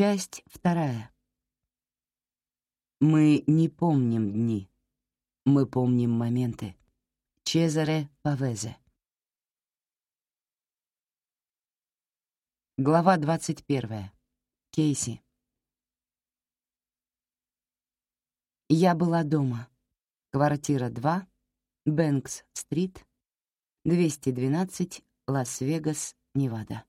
Часть вторая. Мы не помним дни. Мы помним моменты. Чезаре Павезе. Глава 21. Кейси. Я была дома. Квартира 2, Бэнкс-стрит, 212, Лас-Вегас, Невада.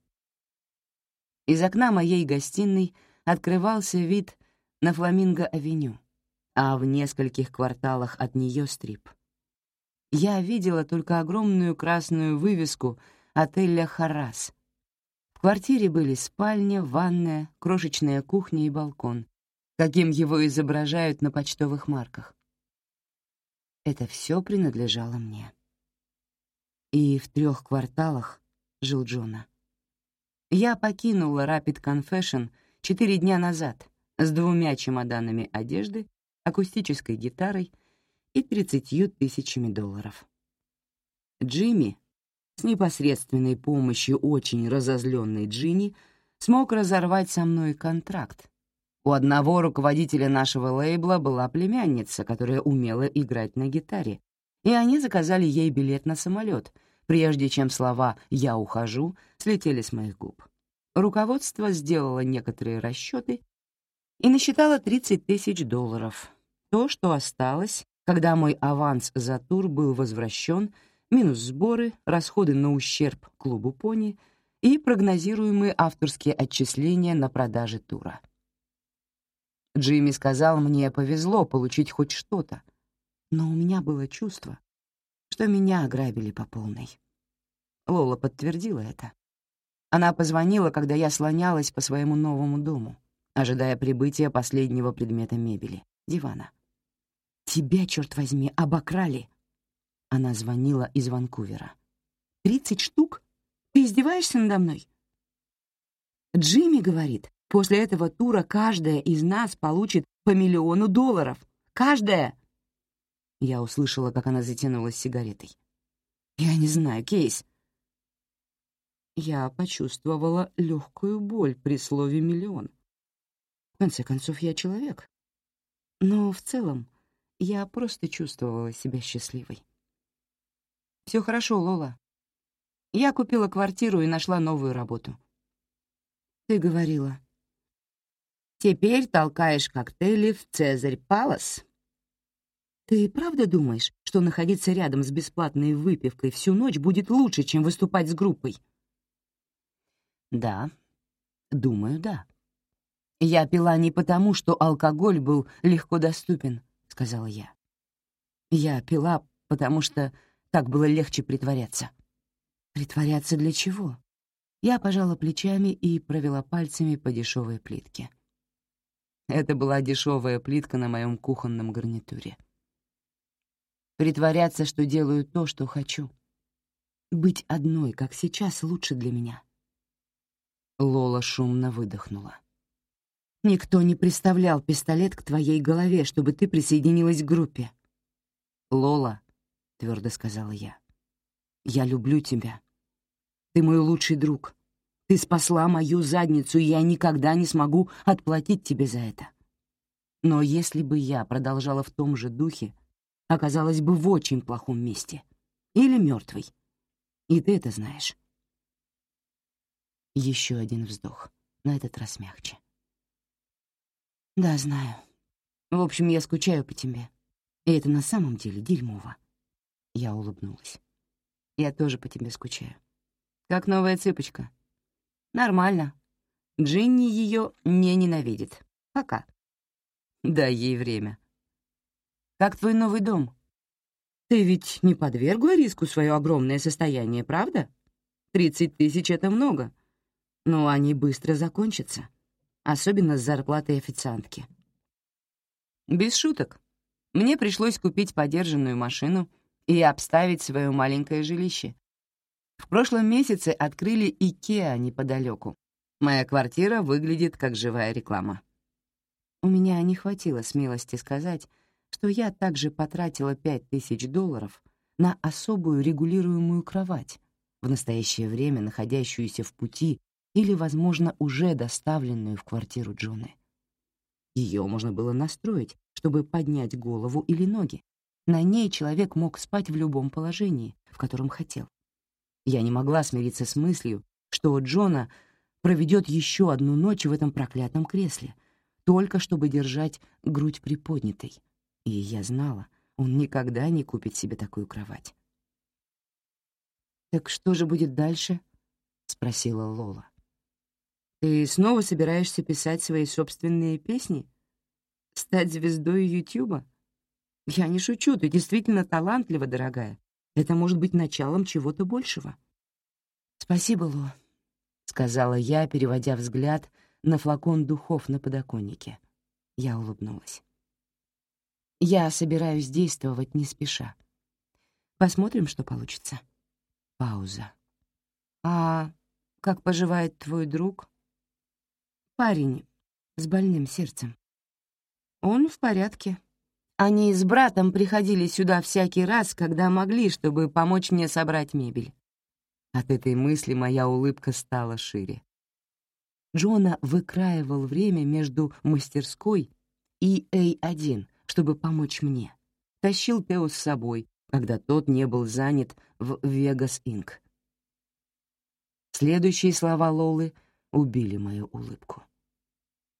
Из окна моей гостиной открывался вид на Фламинго-авеню, а в нескольких кварталах от нее стрип. Я видела только огромную красную вывеску отеля «Харрас». В квартире были спальня, ванная, крошечная кухня и балкон, каким его изображают на почтовых марках. Это все принадлежало мне. И в трех кварталах жил Джона. Я покинула Rapid Confession четыре дня назад с двумя чемоданами одежды, акустической гитарой и тридцатью тысячами долларов. Джимми, с непосредственной помощью очень разозленной Джинни, смог разорвать со мной контракт. У одного руководителя нашего лейбла была племянница, которая умела играть на гитаре, и они заказали ей билет на самолет — прежде чем слова «я ухожу» слетели с моих губ. Руководство сделало некоторые расчеты и насчитало 30 тысяч долларов. То, что осталось, когда мой аванс за тур был возвращен, минус сборы, расходы на ущерб клубу «Пони» и прогнозируемые авторские отчисления на продаже тура. Джимми сказал, мне повезло получить хоть что-то, но у меня было чувство, что меня ограбили по полной. Лола подтвердила это. Она позвонила, когда я слонялась по своему новому дому, ожидая прибытия последнего предмета мебели — дивана. «Тебя, черт возьми, обокрали!» Она звонила из Ванкувера. «Тридцать штук? Ты издеваешься надо мной?» Джимми говорит, после этого тура каждая из нас получит по миллиону долларов. Каждая! Я услышала, как она затянулась сигаретой. «Я не знаю, Кейс». Я почувствовала легкую боль при слове «миллион». В конце концов, я человек. Но в целом я просто чувствовала себя счастливой. Все хорошо, Лола. Я купила квартиру и нашла новую работу. Ты говорила. Теперь толкаешь коктейли в Цезарь Палас. Ты правда думаешь, что находиться рядом с бесплатной выпивкой всю ночь будет лучше, чем выступать с группой? Да, думаю, да. Я пила не потому, что алкоголь был легко доступен, сказала я. Я пила, потому что так было легче притворяться. Притворяться для чего? Я пожала плечами и провела пальцами по дешевой плитке. Это была дешевая плитка на моем кухонном гарнитуре. Притворяться, что делаю то, что хочу. Быть одной, как сейчас, лучше для меня. Лола шумно выдохнула. «Никто не приставлял пистолет к твоей голове, чтобы ты присоединилась к группе». «Лола», — твердо сказала я, — «я люблю тебя. Ты мой лучший друг. Ты спасла мою задницу, и я никогда не смогу отплатить тебе за это. Но если бы я продолжала в том же духе, оказалась бы в очень плохом месте. Или мертвой. И ты это знаешь. Еще один вздох, на этот раз мягче. Да, знаю. В общем, я скучаю по тебе. И это на самом деле дерьмово. Я улыбнулась. Я тоже по тебе скучаю. Как новая цыпочка. Нормально. Джинни ее не ненавидит. Пока. Дай ей время. Как твой новый дом? Ты ведь не подвергла риску свое огромное состояние, правда? Тридцать тысяч — это много. Но они быстро закончатся, особенно с зарплатой официантки. Без шуток. Мне пришлось купить подержанную машину и обставить свое маленькое жилище. В прошлом месяце открыли Икеа неподалеку. Моя квартира выглядит как живая реклама. У меня не хватило смелости сказать, что я также потратила 5000 долларов на особую регулируемую кровать, в настоящее время находящуюся в пути или, возможно, уже доставленную в квартиру Джоны. Ее можно было настроить, чтобы поднять голову или ноги. На ней человек мог спать в любом положении, в котором хотел. Я не могла смириться с мыслью, что Джона проведет еще одну ночь в этом проклятом кресле, только чтобы держать грудь приподнятой. И я знала, он никогда не купит себе такую кровать. «Так что же будет дальше?» — спросила Лола. «Ты снова собираешься писать свои собственные песни? Стать звездой Ютуба? Я не шучу, ты действительно талантлива, дорогая. Это может быть началом чего-то большего». «Спасибо, Ло», — сказала я, переводя взгляд на флакон духов на подоконнике. Я улыбнулась. «Я собираюсь действовать не спеша. Посмотрим, что получится». Пауза. «А как поживает твой друг?» «Парень с больным сердцем». «Он в порядке. Они с братом приходили сюда всякий раз, когда могли, чтобы помочь мне собрать мебель». От этой мысли моя улыбка стала шире. Джона выкраивал время между мастерской и A1, чтобы помочь мне. Тащил Тео с собой, когда тот не был занят в «Вегас Инк». Следующие слова Лолы убили мою улыбку.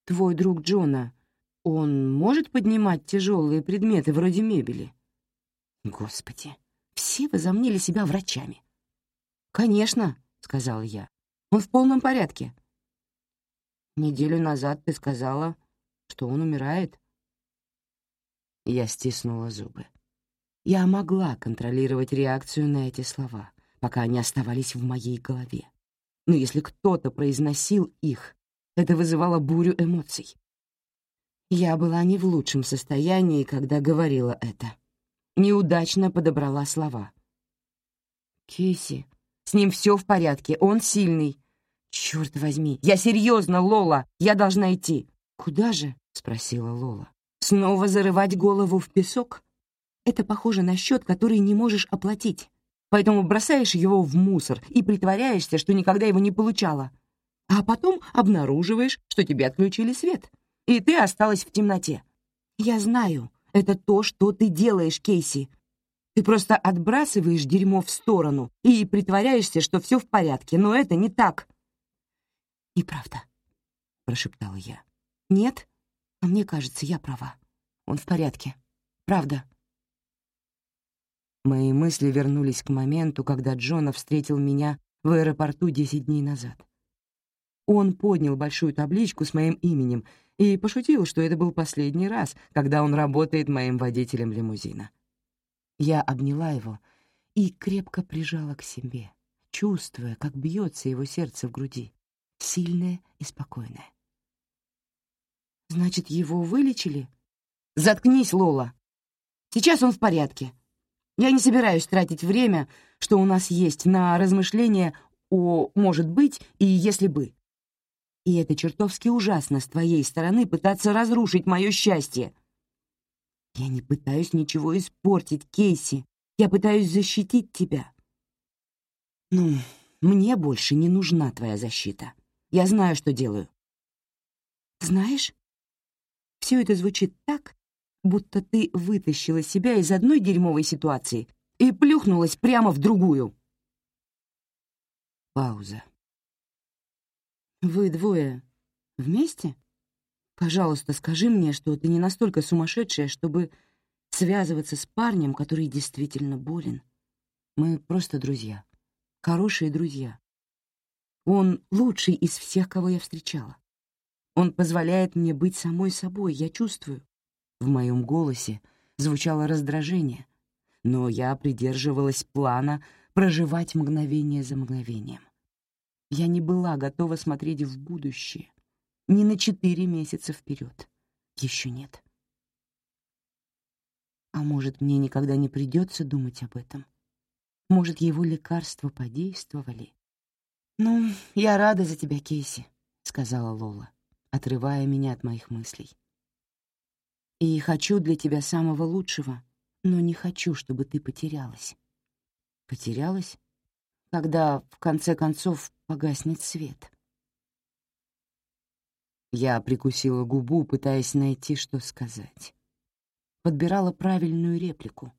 «Твой друг Джона, он может поднимать тяжелые предметы вроде мебели?» «Господи, все возомнили себя врачами». «Конечно», — сказала я, — «он в полном порядке». «Неделю назад ты сказала, что он умирает». Я стиснула зубы. Я могла контролировать реакцию на эти слова, пока они оставались в моей голове. Но если кто-то произносил их, это вызывало бурю эмоций. Я была не в лучшем состоянии, когда говорила это. Неудачно подобрала слова. «Кейси, с ним все в порядке, он сильный. Черт возьми, я серьезно, Лола, я должна идти». «Куда же?» — спросила Лола. «Снова зарывать голову в песок?» Это похоже на счет, который не можешь оплатить. Поэтому бросаешь его в мусор и притворяешься, что никогда его не получала. А потом обнаруживаешь, что тебе отключили свет, и ты осталась в темноте. Я знаю, это то, что ты делаешь, Кейси. Ты просто отбрасываешь дерьмо в сторону и притворяешься, что все в порядке, но это не так. «Неправда», — прошептала я. «Нет? А мне кажется, я права. Он в порядке. Правда». Мои мысли вернулись к моменту, когда Джона встретил меня в аэропорту 10 дней назад. Он поднял большую табличку с моим именем и пошутил, что это был последний раз, когда он работает моим водителем лимузина. Я обняла его и крепко прижала к себе, чувствуя, как бьется его сердце в груди, сильное и спокойное. «Значит, его вылечили?» «Заткнись, Лола! Сейчас он в порядке. Я не собираюсь тратить время, что у нас есть, на размышления о «может быть» и «если бы». И это чертовски ужасно с твоей стороны пытаться разрушить мое счастье. Я не пытаюсь ничего испортить, Кейси. Я пытаюсь защитить тебя. Ну, мне больше не нужна твоя защита. Я знаю, что делаю. Знаешь, все это звучит так, будто ты вытащила себя из одной дерьмовой ситуации и плюхнулась прямо в другую. Пауза. «Вы двое вместе? Пожалуйста, скажи мне, что ты не настолько сумасшедшая, чтобы связываться с парнем, который действительно болен. Мы просто друзья, хорошие друзья. Он лучший из всех, кого я встречала. Он позволяет мне быть самой собой, я чувствую. В моем голосе звучало раздражение, но я придерживалась плана проживать мгновение за мгновением. Я не была готова смотреть в будущее, ни на четыре месяца вперед. Еще нет. А может, мне никогда не придется думать об этом? Может, его лекарства подействовали? «Ну, я рада за тебя, Кейси», — сказала Лола, отрывая меня от моих мыслей. И хочу для тебя самого лучшего, но не хочу, чтобы ты потерялась. Потерялась? Когда, в конце концов, погаснет свет. Я прикусила губу, пытаясь найти, что сказать. Подбирала правильную реплику.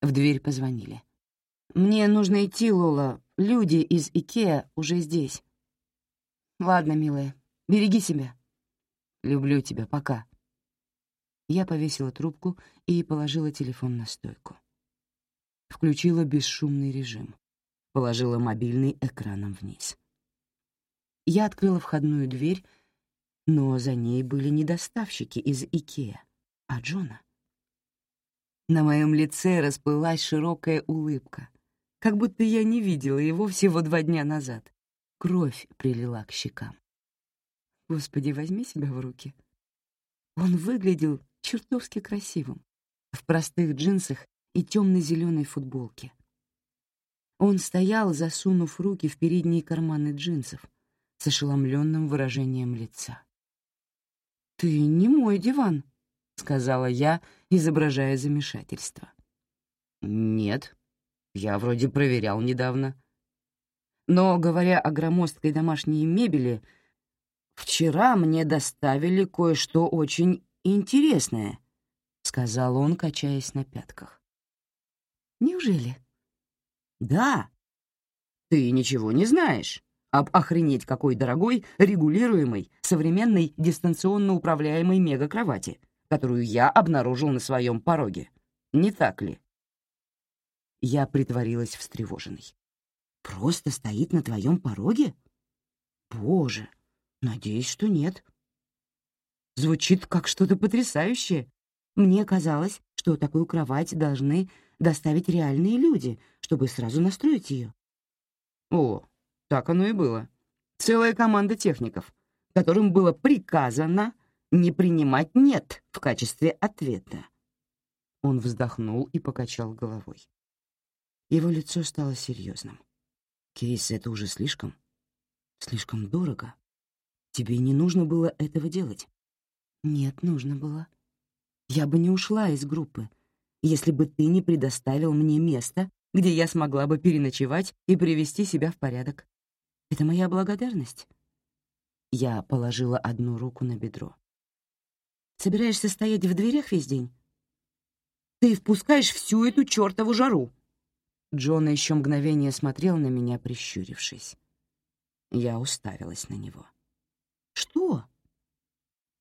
В дверь позвонили. «Мне нужно идти, Лола. Люди из Икеа уже здесь». «Ладно, милая, береги себя». «Люблю тебя, пока». Я повесила трубку и положила телефон на стойку. Включила бесшумный режим. Положила мобильный экраном вниз. Я открыла входную дверь, но за ней были не доставщики из Икеа, а Джона. На моем лице расплылась широкая улыбка, как будто я не видела его всего два дня назад. Кровь прилила к щекам. Господи, возьми себя в руки. Он выглядел чертовски красивым, в простых джинсах и темно-зеленой футболке. Он стоял, засунув руки в передние карманы джинсов, с ошеломленным выражением лица. «Ты не мой диван», — сказала я, изображая замешательство. «Нет, я вроде проверял недавно. Но, говоря о громоздкой домашней мебели, вчера мне доставили кое-что очень интересное», — сказал он, качаясь на пятках. «Неужели?» «Да. Ты ничего не знаешь об охренеть какой дорогой, регулируемой, современной дистанционно управляемой мегакровати, которую я обнаружил на своем пороге. Не так ли? Я притворилась встревоженной. «Просто стоит на твоем пороге? Боже, надеюсь, что нет». Звучит как что-то потрясающее. Мне казалось, что такую кровать должны доставить реальные люди, чтобы сразу настроить ее. О, так оно и было. Целая команда техников, которым было приказано не принимать «нет» в качестве ответа. Он вздохнул и покачал головой. Его лицо стало серьезным. «Кейс, это уже слишком? Слишком дорого. Тебе не нужно было этого делать». «Нет, нужно было. Я бы не ушла из группы, если бы ты не предоставил мне место, где я смогла бы переночевать и привести себя в порядок. Это моя благодарность?» Я положила одну руку на бедро. «Собираешься стоять в дверях весь день?» «Ты впускаешь всю эту чертову жару!» Джона еще мгновение смотрел на меня, прищурившись. Я уставилась на него. «Что?»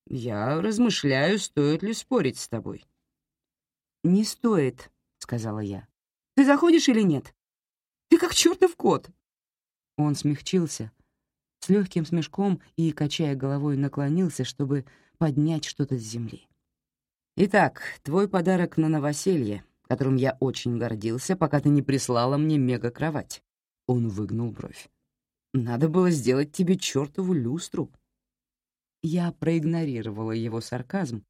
«Я размышляю, стоит ли спорить с тобой». «Не стоит», — сказала я. «Ты заходишь или нет? Ты как чертов кот!» Он смягчился, с легким смешком и, качая головой, наклонился, чтобы поднять что-то с земли. «Итак, твой подарок на новоселье, которым я очень гордился, пока ты не прислала мне мега-кровать». Он выгнул бровь. «Надо было сделать тебе чертову люстру». Я проигнорировала его сарказм,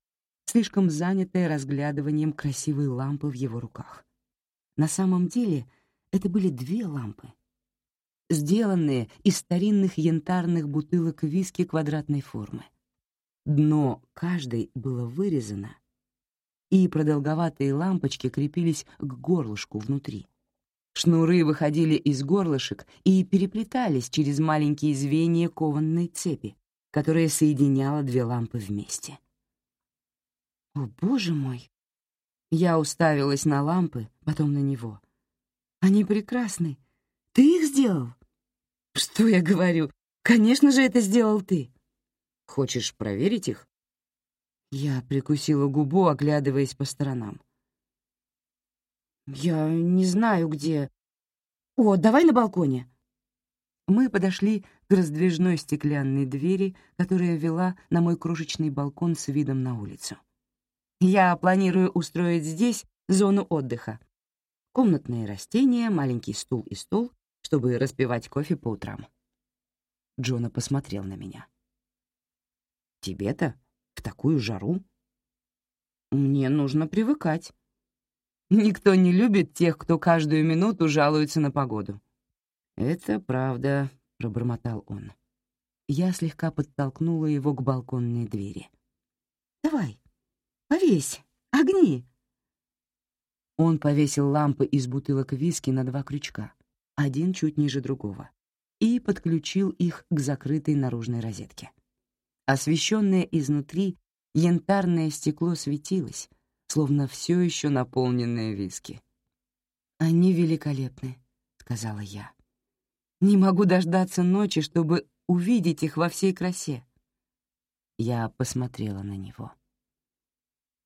слишком занятая разглядыванием красивой лампы в его руках. На самом деле это были две лампы — сделанные из старинных янтарных бутылок виски квадратной формы. Дно каждой было вырезано, и продолговатые лампочки крепились к горлышку внутри. Шнуры выходили из горлышек и переплетались через маленькие звенья кованной цепи, которая соединяла две лампы вместе. «О, боже мой!» Я уставилась на лампы, потом на него. «Они прекрасны, ты их сделал? Что я говорю? Конечно же, это сделал ты. Хочешь проверить их? Я прикусила губу, оглядываясь по сторонам. Я не знаю, где... О, давай на балконе. Мы подошли к раздвижной стеклянной двери, которая вела на мой крошечный балкон с видом на улицу. Я планирую устроить здесь зону отдыха. Комнатные растения, маленький стул и стол, чтобы распивать кофе по утрам. Джона посмотрел на меня. «Тебе-то? В такую жару?» «Мне нужно привыкать. Никто не любит тех, кто каждую минуту жалуется на погоду». «Это правда», — пробормотал он. Я слегка подтолкнула его к балконной двери. «Давай, повесь, огни!» Он повесил лампы из бутылок виски на два крючка — один чуть ниже другого, и подключил их к закрытой наружной розетке. Освещенное изнутри янтарное стекло светилось, словно все еще наполненное виски. «Они великолепны», — сказала я. «Не могу дождаться ночи, чтобы увидеть их во всей красе». Я посмотрела на него.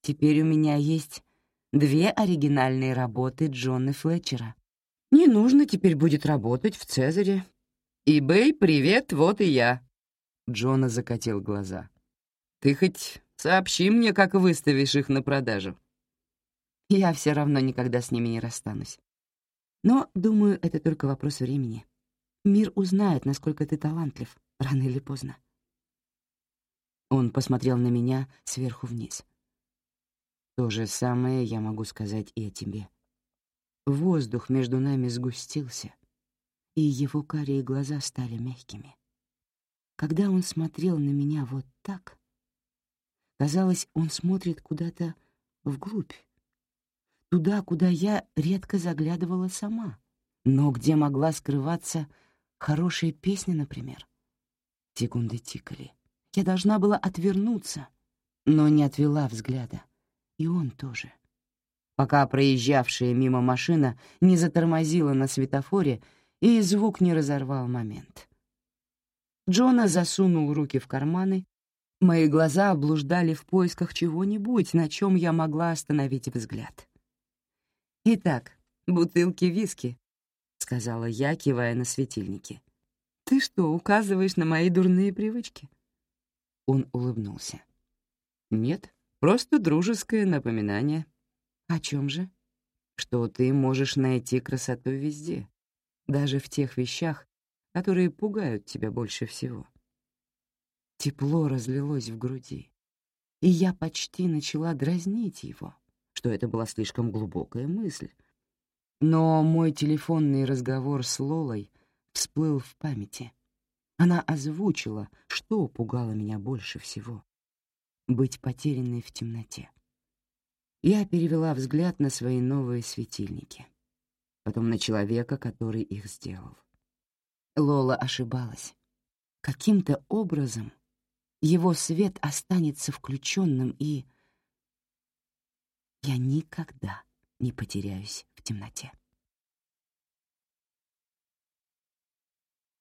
«Теперь у меня есть две оригинальные работы Джона Флетчера. Не нужно теперь будет работать в Цезаре. «Ибэй, привет, вот и я». Джона закатил глаза. «Ты хоть сообщи мне, как выставишь их на продажу». Я все равно никогда с ними не расстанусь. Но, думаю, это только вопрос времени. Мир узнает, насколько ты талантлив, рано или поздно. Он посмотрел на меня сверху вниз. То же самое я могу сказать и о тебе. Воздух между нами сгустился, и его карие глаза стали мягкими. Когда он смотрел на меня вот так, казалось, он смотрит куда-то вглубь, туда, куда я редко заглядывала сама, но где могла скрываться хорошая песня, например. Секунды тикали. Я должна была отвернуться, но не отвела взгляда. И он тоже. Пока проезжавшая мимо машина не затормозила на светофоре, и звук не разорвал момент. Джона засунул руки в карманы, мои глаза облуждали в поисках чего-нибудь, на чем я могла остановить взгляд. «Итак, бутылки виски», — сказала я, кивая на светильники. «Ты что, указываешь на мои дурные привычки?» Он улыбнулся. «Нет, просто дружеское напоминание». «О чем же?» «Что ты можешь найти красоту везде, даже в тех вещах, которые пугают тебя больше всего». Тепло разлилось в груди, и я почти начала дразнить его что это была слишком глубокая мысль. Но мой телефонный разговор с Лолой всплыл в памяти. Она озвучила, что пугало меня больше всего — быть потерянной в темноте. Я перевела взгляд на свои новые светильники, потом на человека, который их сделал. Лола ошибалась. Каким-то образом его свет останется включенным и я никогда не потеряюсь в темноте.